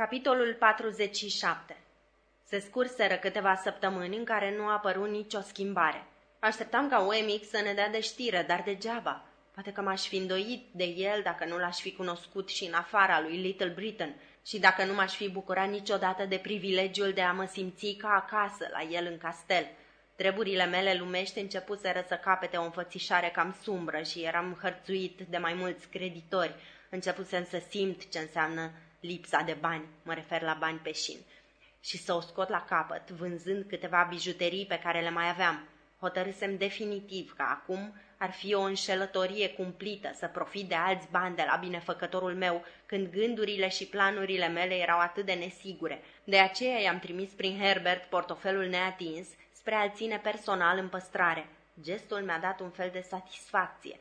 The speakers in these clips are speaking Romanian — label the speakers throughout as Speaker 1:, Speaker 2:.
Speaker 1: Capitolul 47 Se scurseră câteva săptămâni în care nu a apărut nicio schimbare. Așteptam ca Wemix să ne dea de știre, dar degeaba. Poate că m-aș fi îndoit de el dacă nu l-aș fi cunoscut și în afara lui Little Britain și dacă nu m-aș fi bucurat niciodată de privilegiul de a mă simți ca acasă la el în castel. Treburile mele lumești începuseră să capete o înfățișare cam sumbră și eram hărțuit de mai mulți creditori. Începusem să simt ce înseamnă lipsa de bani, mă refer la bani pe șin, și să o scot la capăt, vânzând câteva bijuterii pe care le mai aveam. Hotărâsem definitiv că acum ar fi o înșelătorie cumplită să profit de alți bani de la binefăcătorul meu, când gândurile și planurile mele erau atât de nesigure. De aceea i-am trimis prin Herbert portofelul neatins spre a-l ține personal în păstrare. Gestul mi-a dat un fel de satisfacție.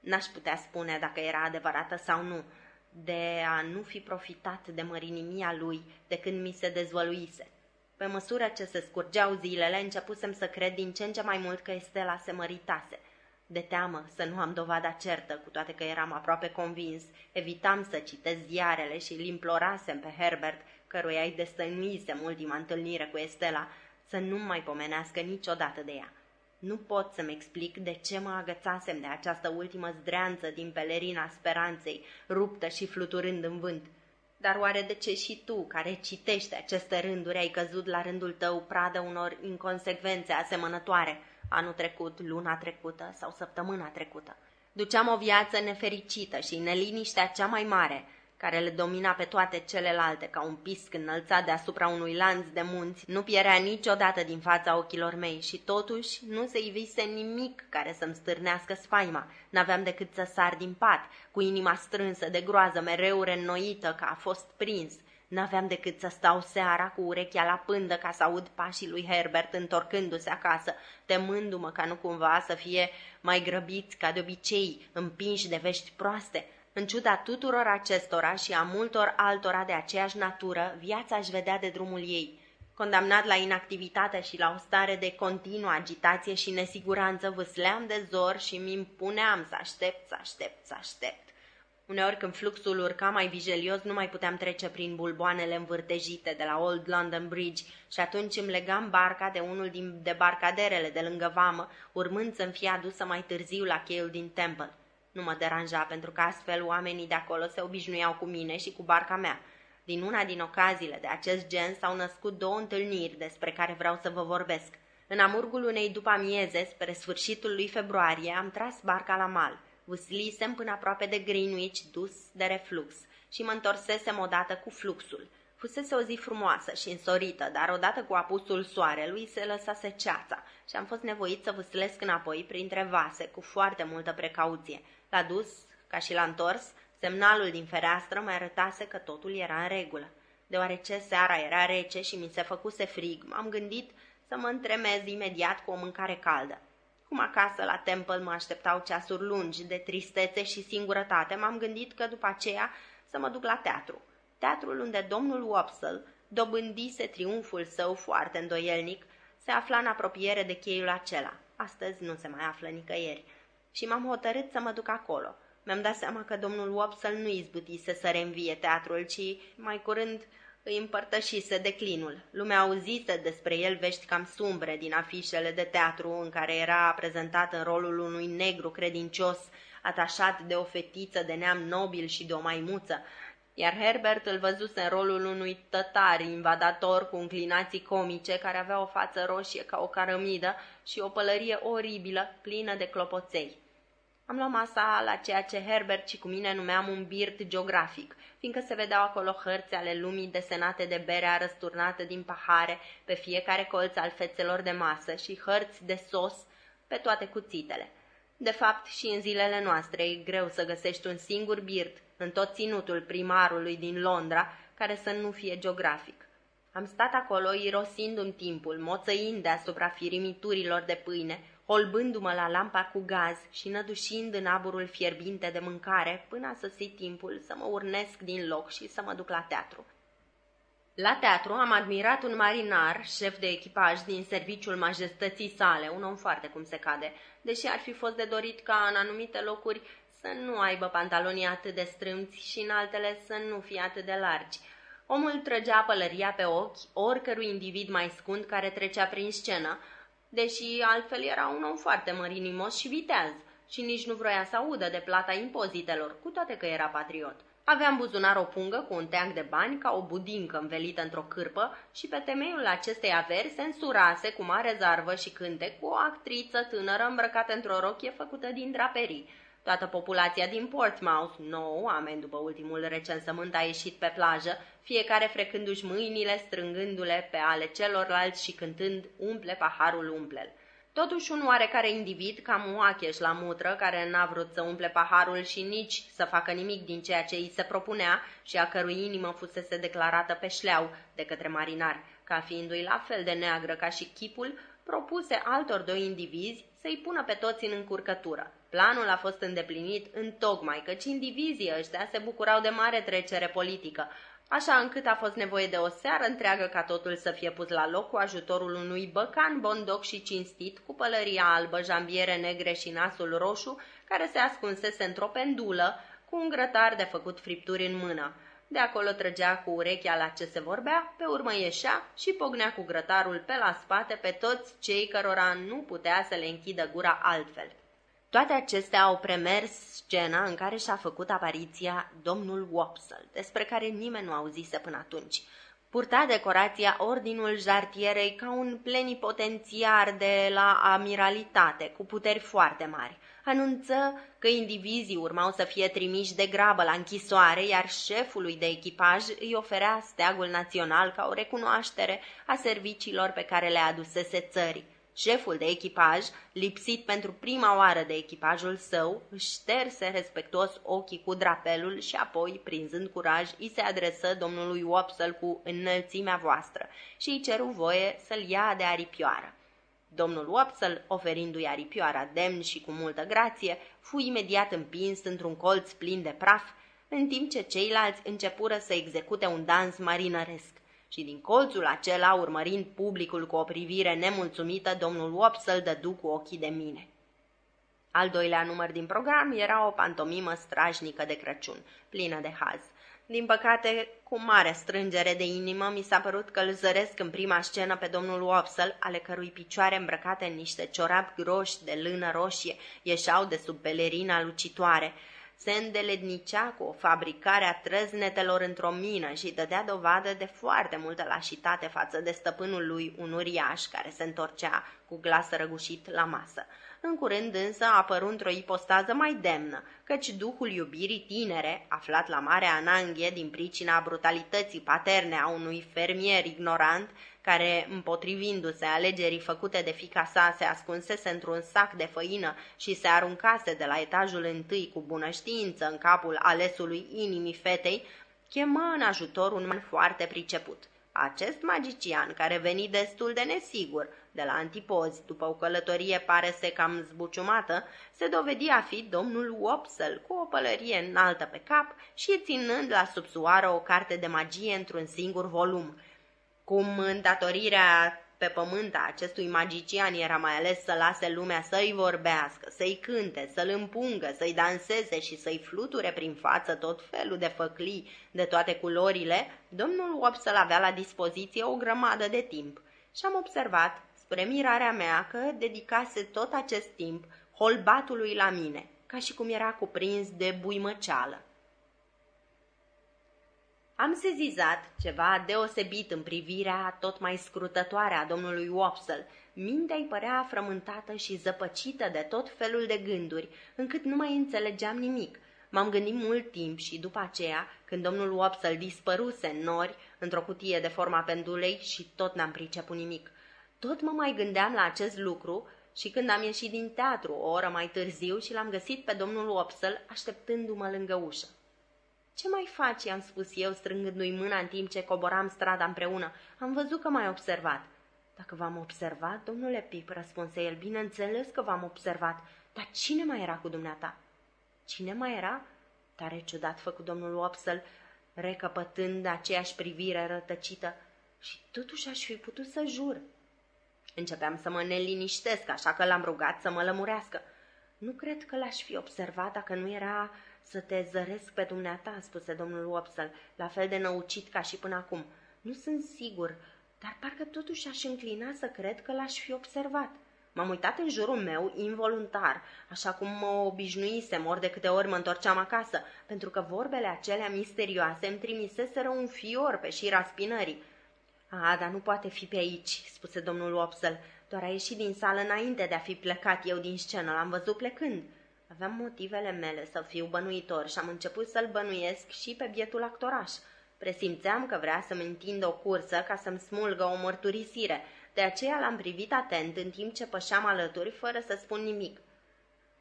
Speaker 1: N-aș putea spune dacă era adevărată sau nu, de a nu fi profitat de mărinimia lui de când mi se dezvăluise. Pe măsură ce se scurgeau zilele, începusem să cred din ce în ce mai mult că Estela se măritase. De teamă să nu am dovada certă, cu toate că eram aproape convins, evitam să citesc ziarele și îl implorasem pe Herbert, căruia îi destăinuisem ultima întâlnire cu Estela, să nu mai pomenească niciodată de ea. Nu pot să-mi explic de ce mă agățasem de această ultimă zdreanță din pelerina speranței, ruptă și fluturând în vânt. Dar oare de ce și tu, care citești aceste rânduri, ai căzut la rândul tău pradă unor inconsecvențe asemănătoare, anul trecut, luna trecută sau săptămâna trecută? Duceam o viață nefericită și neliniștea cea mai mare, care le domina pe toate celelalte ca un pisc înălțat deasupra unui lanț de munți, nu pierea niciodată din fața ochilor mei și totuși nu se ivise nimic care să-mi stârnească sfaima. N-aveam decât să sar din pat, cu inima strânsă de groază, mereu reînnoită că a fost prins. N-aveam decât să stau seara cu urechea la pândă ca să aud pașii lui Herbert întorcându-se acasă, temându-mă ca nu cumva să fie mai grăbiți ca de obicei, împinși de vești proaste, în ciuda tuturor acestora și a multor altora de aceeași natură, viața își vedea de drumul ei. Condamnat la inactivitate și la o stare de continuă agitație și nesiguranță, vâsleam de zor și mi impuneam să aștept, să aștept, să aștept. Uneori când fluxul urca mai vigelios, nu mai puteam trece prin bulboanele învârtejite de la Old London Bridge și atunci îmi legam barca de unul din debarcaderele de lângă vamă, urmând să-mi fie adusă mai târziu la cheiul din Temple. Nu mă deranja, pentru că astfel oamenii de acolo se obișnuiau cu mine și cu barca mea. Din una din ocaziile de acest gen s-au născut două întâlniri despre care vreau să vă vorbesc. În amurgul unei după amieze, spre sfârșitul lui februarie, am tras barca la mal. Vâslisem până aproape de Greenwich, dus de reflux, și mă întorsesem odată cu fluxul. Fusese o zi frumoasă și însorită, dar odată cu apusul soarelui se lăsase ceața și am fost nevoit să vâslesc înapoi printre vase cu foarte multă precauție. La dus, ca și la întors, semnalul din fereastră mai arătase că totul era în regulă. Deoarece seara era rece și mi se făcuse frig, m-am gândit să mă întremez imediat cu o mâncare caldă. Cum acasă la Temple mă așteptau ceasuri lungi de tristețe și singurătate, m-am gândit că după aceea să mă duc la teatru. Teatrul unde domnul Wopsle dobândise triumful său foarte îndoielnic, se afla în apropiere de cheiul acela. Astăzi nu se mai află nicăieri și m-am hotărât să mă duc acolo. Mi-am dat seama că domnul Wopsle nu izbutise să reînvie teatrul, ci mai curând îi împărtășise declinul. Lumea auzise despre el vești cam sumbre din afișele de teatru în care era prezentat în rolul unui negru credincios, atașat de o fetiță de neam nobil și de o maimuță, iar Herbert îl văzuse în rolul unui tătar invadator cu înclinații comice care avea o față roșie ca o caramidă și o pălărie oribilă plină de clopoței. Am luat masa la ceea ce Herbert și cu mine numeam un birt geografic, fiindcă se vedeau acolo hărți ale lumii desenate de berea răsturnată din pahare pe fiecare colț al fețelor de masă și hărți de sos pe toate cuțitele. De fapt, și în zilele noastre e greu să găsești un singur birt în tot ținutul primarului din Londra care să nu fie geografic. Am stat acolo irosindu-mi timpul, moțăind deasupra firimiturilor de pâine, holbându-mă la lampa cu gaz și nădușind în aburul fierbinte de mâncare până a sosit timpul să mă urnesc din loc și să mă duc la teatru. La teatru am admirat un marinar, șef de echipaj din serviciul majestății sale, un om foarte cum se cade, deși ar fi fost de dorit ca în anumite locuri să nu aibă pantalonii atât de strâmți și în altele să nu fie atât de largi. Omul trăgea pălăria pe ochi oricărui individ mai scund care trecea prin scenă, deși altfel era un om foarte mărinimos și viteaz și nici nu vroia să audă de plata impozitelor, cu toate că era patriot. Avea în buzunar o pungă cu un teanc de bani ca o budincă învelită într-o cârpă și pe temeiul acestei averi se însurase cu mare zarvă și cânte cu o actriță tânără îmbrăcată într-o rochie făcută din draperii. Toată populația din Portsmouth, nouă oameni după ultimul recensământ, a ieșit pe plajă, fiecare frecându-și mâinile, strângându-le pe ale celorlalți și cântând umple paharul umplel. Totuși un oarecare individ, cam oacheș la mutră, care n-a vrut să umple paharul și nici să facă nimic din ceea ce îi se propunea și a cărui inimă fusese declarată pe șleau de către marinar, ca fiindu-i la fel de neagră ca și chipul, propuse altor doi indivizi să-i pună pe toți în încurcătură. Planul a fost îndeplinit în tocmai căci indivizii ăștia se bucurau de mare trecere politică, așa încât a fost nevoie de o seară întreagă ca totul să fie pus la loc cu ajutorul unui băcan bondoc și cinstit, cu pălăria albă, jambiere negre și nasul roșu, care se ascunsese într-o pendulă, cu un grătar de făcut fripturi în mână. De acolo trăgea cu urechea la ce se vorbea, pe urmă ieșea și pognea cu grătarul pe la spate pe toți cei cărora nu putea să le închidă gura altfel. Toate acestea au premers scena în care și-a făcut apariția domnul Wopsle, despre care nimeni nu auzise până atunci. Purta decorația Ordinul Jartierei ca un plenipotențiar de la amiralitate, cu puteri foarte mari. Anunță că indivizii urmau să fie trimiși de grabă la închisoare, iar șefului de echipaj îi oferea steagul național ca o recunoaștere a serviciilor pe care le adusese țării. Șeful de echipaj, lipsit pentru prima oară de echipajul său, își șterse respectuos ochii cu drapelul și apoi, prinzând curaj, îi se adresă domnului Wopsle cu înălțimea voastră și îi ceru voie să-l ia de aripioară. Domnul Wopsle, oferindu-i aripioara demn și cu multă grație, fu imediat împins într-un colț plin de praf, în timp ce ceilalți începură să execute un dans marinăresc și din colțul acela, urmărind publicul cu o privire nemulțumită, domnul Wopsle dădu cu ochii de mine. Al doilea număr din program era o pantomimă strajnică de Crăciun, plină de haz. Din păcate, cu mare strângere de inimă, mi s-a părut că îl zăresc în prima scenă pe domnul Wopsle, ale cărui picioare îmbrăcate în niște ciorapi groși de lână roșie ieșeau de sub pelerina lucitoare se îndelednicea cu o fabricare a trăznetelor într-o mină și dădea dovadă de foarte multă lașitate față de stăpânul lui, un uriaș care se întorcea cu glas răgușit la masă. În curând însă a apărut într-o ipostază mai demnă, căci duhul iubirii tinere, aflat la Marea Ananghie din pricina brutalității paterne a unui fermier ignorant, care, împotrivindu-se alegerii făcute de fica sa, se ascunsese într-un sac de făină și se aruncase de la etajul întâi cu bună știință în capul alesului inimii fetei, chemă în ajutor un man foarte priceput. Acest magician, care veni destul de nesigur de la antipozi, după o călătorie pare se cam zbuciumată, se dovedi a fi domnul Wopsle, cu o pălărie înaltă pe cap și ținând la subsoară o carte de magie într-un singur volum. Cum îndatorirea pe pământ a acestui magician era mai ales să lase lumea să-i vorbească, să-i cânte, să-l împungă, să-i danseze și să-i fluture prin față tot felul de făclii de toate culorile, domnul Wopsle avea la dispoziție o grămadă de timp. Și am observat, spre mirarea mea, că dedicase tot acest timp holbatului la mine, ca și cum era cuprins de buimăceală. Am sezizat ceva deosebit în privirea tot mai scrutătoare a domnului Wopsle. Mintea-i părea frământată și zăpăcită de tot felul de gânduri, încât nu mai înțelegeam nimic. M-am gândit mult timp și după aceea, când domnul Wopsle dispăruse în nori, într-o cutie de forma pendulei și tot n-am priceput nimic. Tot mă mai gândeam la acest lucru și când am ieșit din teatru o oră mai târziu și l-am găsit pe domnul Wopsle așteptându-mă lângă ușă. Ce mai faci?" i-am spus eu, strângându-i mâna în timp ce coboram strada împreună. Am văzut că m-ai observat." Dacă v-am observat, domnule Pip," răspunse el, bineînțeles că v-am observat. Dar cine mai era cu dumneata?" Cine mai era?" Tare ciudat făcut domnul Wopsle, recăpătând aceeași privire rătăcită. Și totuși aș fi putut să jur. Începeam să mă neliniștesc, așa că l-am rugat să mă lămurească. Nu cred că l-aș fi observat dacă nu era Să te zăresc pe dumneata, spuse domnul Wopsle, la fel de năucit ca și până acum. Nu sunt sigur, dar parcă totuși aș înclina să cred că l-aș fi observat. M-am uitat în jurul meu, involuntar, așa cum mă obișnuisem ori de câte ori mă întorceam acasă, pentru că vorbele acelea misterioase îmi trimiseseră un fior pe șira spinării. A, dar nu poate fi pe aici," spuse domnul Wopsle. Doar a ieșit din sală înainte de a fi plecat eu din scenă. L-am văzut plecând. Aveam motivele mele să fiu bănuitor și am început să-l bănuiesc și pe bietul actoraș. Presimțeam că vrea să-mi întindă o cursă ca să-mi smulgă o mărturisire. De aceea l-am privit atent în timp ce pășeam alături, fără să spun nimic.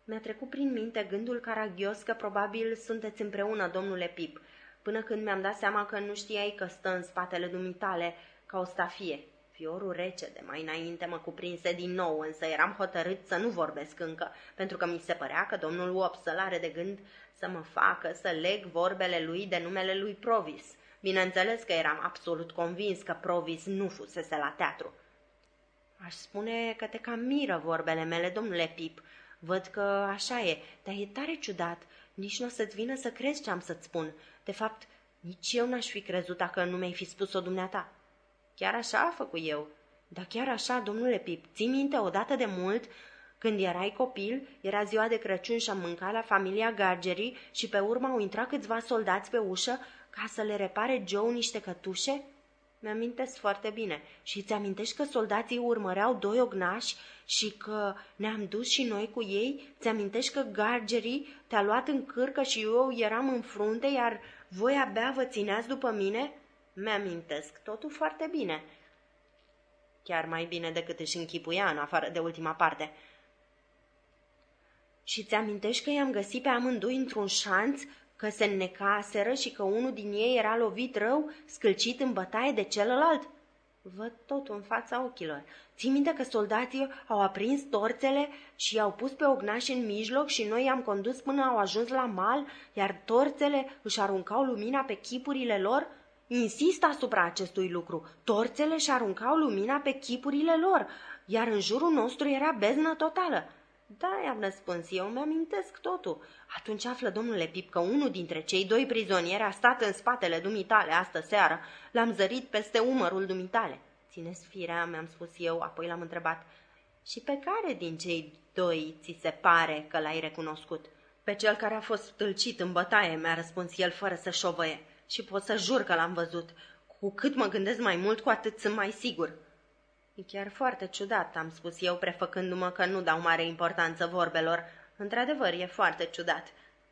Speaker 1: Mi-a trecut prin minte gândul caragios că probabil sunteți împreună, domnule Pip, până când mi-am dat seama că nu știai că stă în spatele dumitale ca o stafie. Fiorul rece de mai înainte mă cuprinse din nou, însă eram hotărât să nu vorbesc încă, pentru că mi se părea că domnul Wopsle are de gând să mă facă să leg vorbele lui de numele lui Provis. Bineînțeles că eram absolut convins că Provis nu fusese la teatru. Aș spune că te cam miră vorbele mele, domnule Pip. Văd că așa e, dar e tare ciudat. Nici nu o să-ți vină să crezi ce am să-ți spun. De fapt, nici eu n-aș fi crezut dacă nu mi-ai fi spus-o dumneata. Chiar așa a făcut eu. Dar chiar așa, domnule Pip, ții minte odată de mult, când erai copil, era ziua de Crăciun și am mâncat la familia Gargerii și pe urmă au intrat câțiva soldați pe ușă ca să le repare Joe niște cătușe? Mi-amintesc foarte bine. Și ți amintești că soldații urmăreau doi ognași și că ne-am dus și noi cu ei? Ți amintești că Gargerii te-a luat în cârcă și eu eram în frunte, iar voi abia vă țineați după mine? Mi-amintesc totul foarte bine. Chiar mai bine decât își închipuia în afară de ultima parte. Și ți amintești că i-am găsit pe amândoi într-un șanț, că se înnecaseră și că unul din ei era lovit rău, scâlcit în bătaie de celălalt? Văd totul în fața ochilor. Ții minte că soldații au aprins torțele și i-au pus pe ognași în mijloc și noi i-am condus până au ajuns la mal, iar torțele își aruncau lumina pe chipurile lor? Insist asupra acestui lucru. Torțele și aruncau lumina pe chipurile lor, iar în jurul nostru era beznă totală. Da, i-am răspuns eu, mi-amintesc totul. Atunci află, domnule Pip, că unul dintre cei doi prizonieri a stat în spatele dumitale astă seară. L-am zărit peste umărul dumitale. Țineți firea, mi-am spus eu, apoi l-am întrebat. Și pe care din cei doi ți se pare că l-ai recunoscut? Pe cel care a fost tâlcit în bătaie, mi-a răspuns el fără să șovăie și pot să jur că l-am văzut. Cu cât mă gândesc mai mult, cu atât sunt mai sigur. E chiar foarte ciudat, am spus eu, prefăcându-mă că nu dau mare importanță vorbelor. Într-adevăr, e foarte ciudat.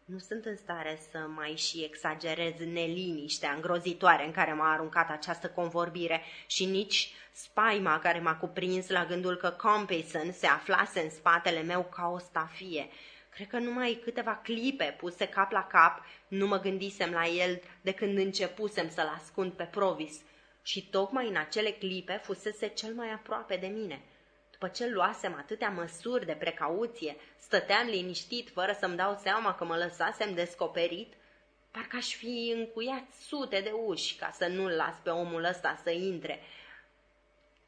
Speaker 1: Nu sunt în stare să mai și exagerez neliniștea îngrozitoare în care m-a aruncat această convorbire și nici spaima care m-a cuprins la gândul că Compeyson se aflase în spatele meu ca o stafie Cred că numai câteva clipe puse cap la cap nu mă gândisem la el de când începusem să-l ascund pe Provis și tocmai în acele clipe fusese cel mai aproape de mine. După ce luasem atâtea măsuri de precauție, stăteam liniștit fără să-mi dau seama că mă lăsasem descoperit, parcă aș fi încuiat sute de uși ca să nu-l las pe omul ăsta să intre.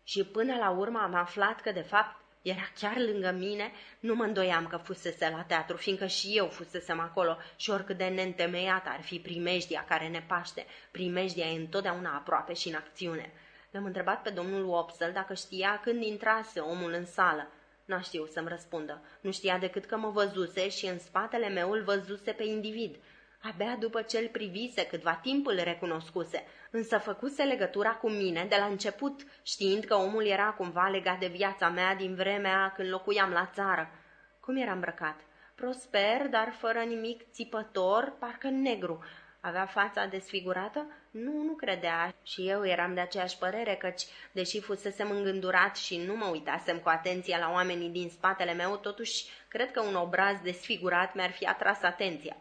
Speaker 1: Și până la urmă am aflat că, de fapt, era chiar lângă mine, nu mă îndoiam că fusese la teatru, fiindcă și eu fusesem acolo și oricât de neîntemeiat ar fi primejdia care ne paște, primejdia e întotdeauna aproape și în acțiune. L-am întrebat pe domnul Wopsel dacă știa când intrase omul în sală. N-a știut să-mi răspundă. Nu știa decât că mă văzuse și în spatele meu îl văzuse pe individ. Abia după ce îl privise câtva timp îl recunoscuse, însă făcuse legătura cu mine de la început, știind că omul era cumva legat de viața mea din vremea când locuiam la țară. Cum era îmbrăcat? Prosper, dar fără nimic țipător, parcă negru. Avea fața desfigurată? Nu, nu credea. Și eu eram de aceeași părere, căci, deși fusesem îngândurat și nu mă uitasem cu atenție la oamenii din spatele meu, totuși cred că un obraz desfigurat mi-ar fi atras atenția.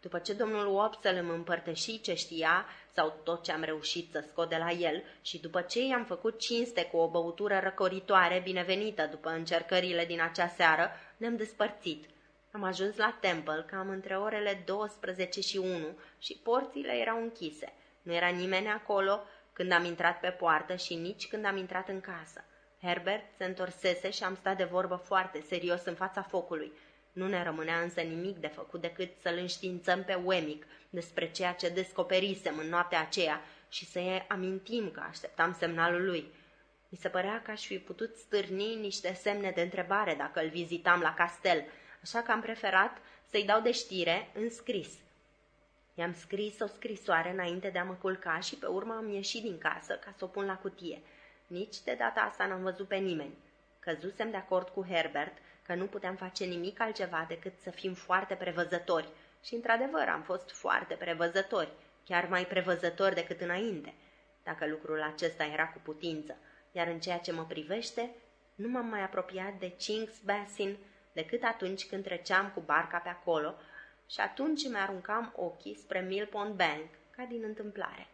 Speaker 1: După ce domnul Wopsel îmi împărtăși ce știa sau tot ce am reușit să scot de la el și după ce i-am făcut cinste cu o băutură răcoritoare binevenită după încercările din acea seară, ne-am despărțit. Am ajuns la Temple cam între orele 12 și 1 și porțile erau închise. Nu era nimeni acolo când am intrat pe poartă și nici când am intrat în casă. Herbert se întorsese și am stat de vorbă foarte serios în fața focului. Nu ne rămânea însă nimic de făcut decât să-l înștiințăm pe Wemic despre ceea ce descoperisem în noaptea aceea și să-i amintim că așteptam semnalul lui. Mi se părea că aș fi putut stârni niște semne de întrebare dacă îl vizitam la castel, așa că am preferat să-i dau de știre în scris. I-am scris o scrisoare înainte de a mă culca și pe urmă am ieșit din casă ca să o pun la cutie. Nici de data asta n-am văzut pe nimeni. Căzusem de acord cu Herbert că nu puteam face nimic altceva decât să fim foarte prevăzători. Și într-adevăr am fost foarte prevăzători, chiar mai prevăzători decât înainte, dacă lucrul acesta era cu putință. Iar în ceea ce mă privește, nu m-am mai apropiat de Chinks Basin decât atunci când treceam cu barca pe acolo și atunci îmi aruncam ochii spre Millpond Bank, ca din întâmplare.